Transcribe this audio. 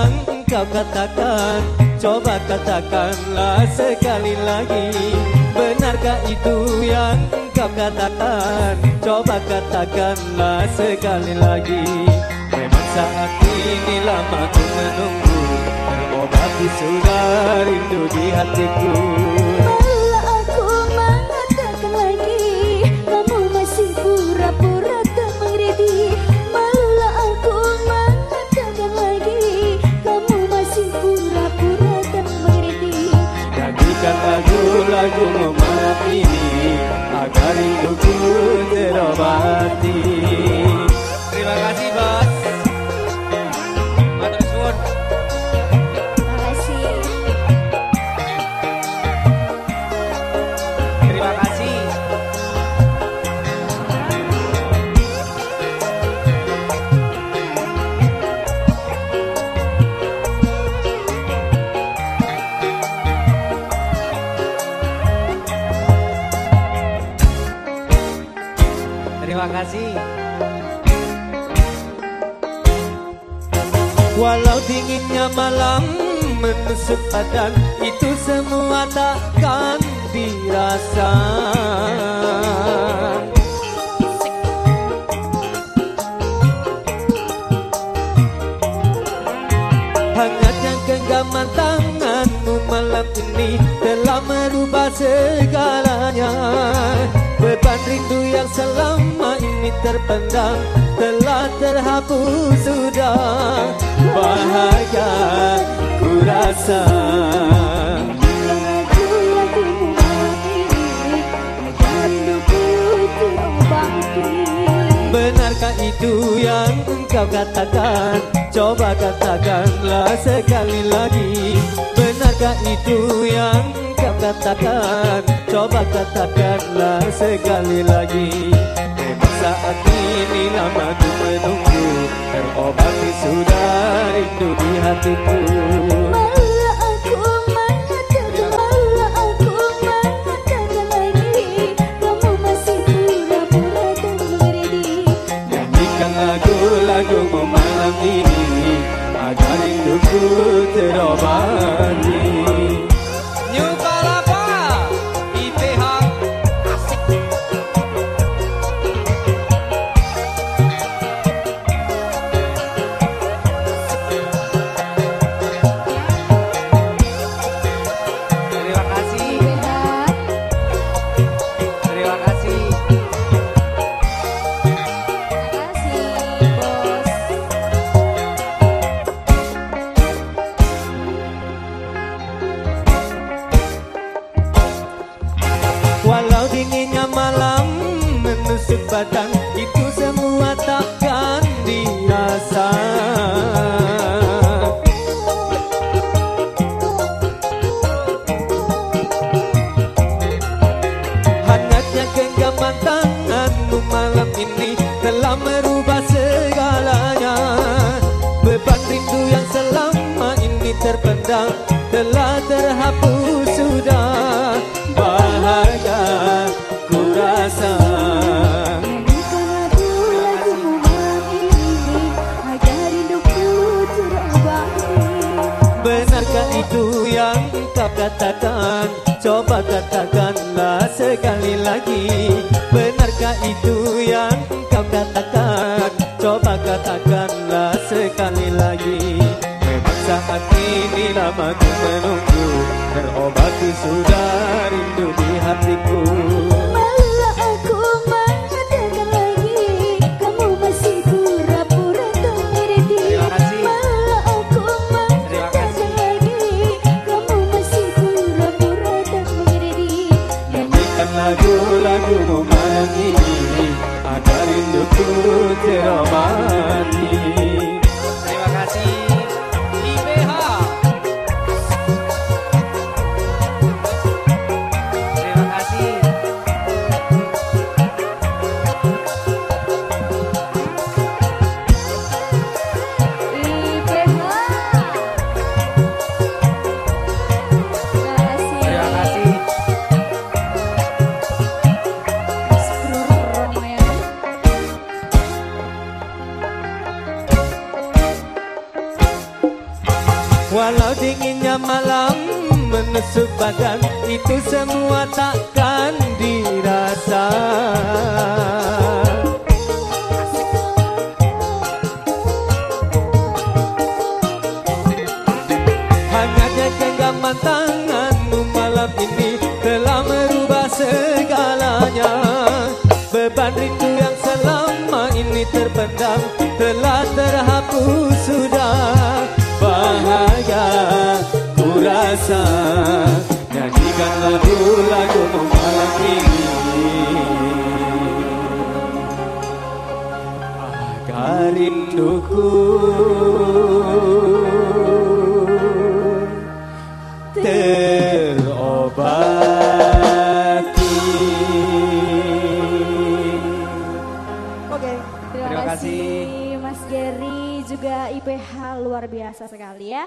yang kau katakan Coba katakanlah sekali lagi. Benarkah itu yang kau katakan? Coba katakanlah sekali lagi. Memang saat ini lama ku menunggu Terobati sudah rindu di hatiku terobati. Kasih. Walau dinginnya malam menusuk badan Itu semua takkan dirasa Hangatnya genggaman tanganmu malam ini Telah merubah segalanya. Beban rindu yang selama ini terpendam Telah terhapus sudah. Bahagia ku rasa Benarkah itu yang engkau katakan? Coba katakanlah sekali lagi Benarkah itu yang engkau katakan? Coba katakanlah sekali lagi. Memang saat ini lama ku menunggu. Terobati sudah rindu di hatiku. Lagu-lagu malam ini Agar hidupku terobati badan Itu semua takkan dirasa. Hangatnya genggaman tanganmu malam ini Telah merubah segalanya. Beban rindu yang selama ini terpendam Telah terhapus sudah katakan Coba katakanlah sekali lagi. Benarkah itu yang kau katakan? Coba katakanlah sekali lagi. Memang saat ini lama ku menunggu Terobati sudah rindu di hatiku lagu-lagu malam ini Agar Walau dinginnya malam menusuk badan Itu semua takkan dirasa. Hangatnya genggaman tanganmu malam ini Telah merubah segalanya. Beban rindu yang selama ini terpendam Telah terhapus sudah rasa Nyanyikan lagu-lagu malam ini Agar rinduku terobati Oke, terima, Terima kasih kasih. Mas Gary juga IPH luar biasa sekali ya.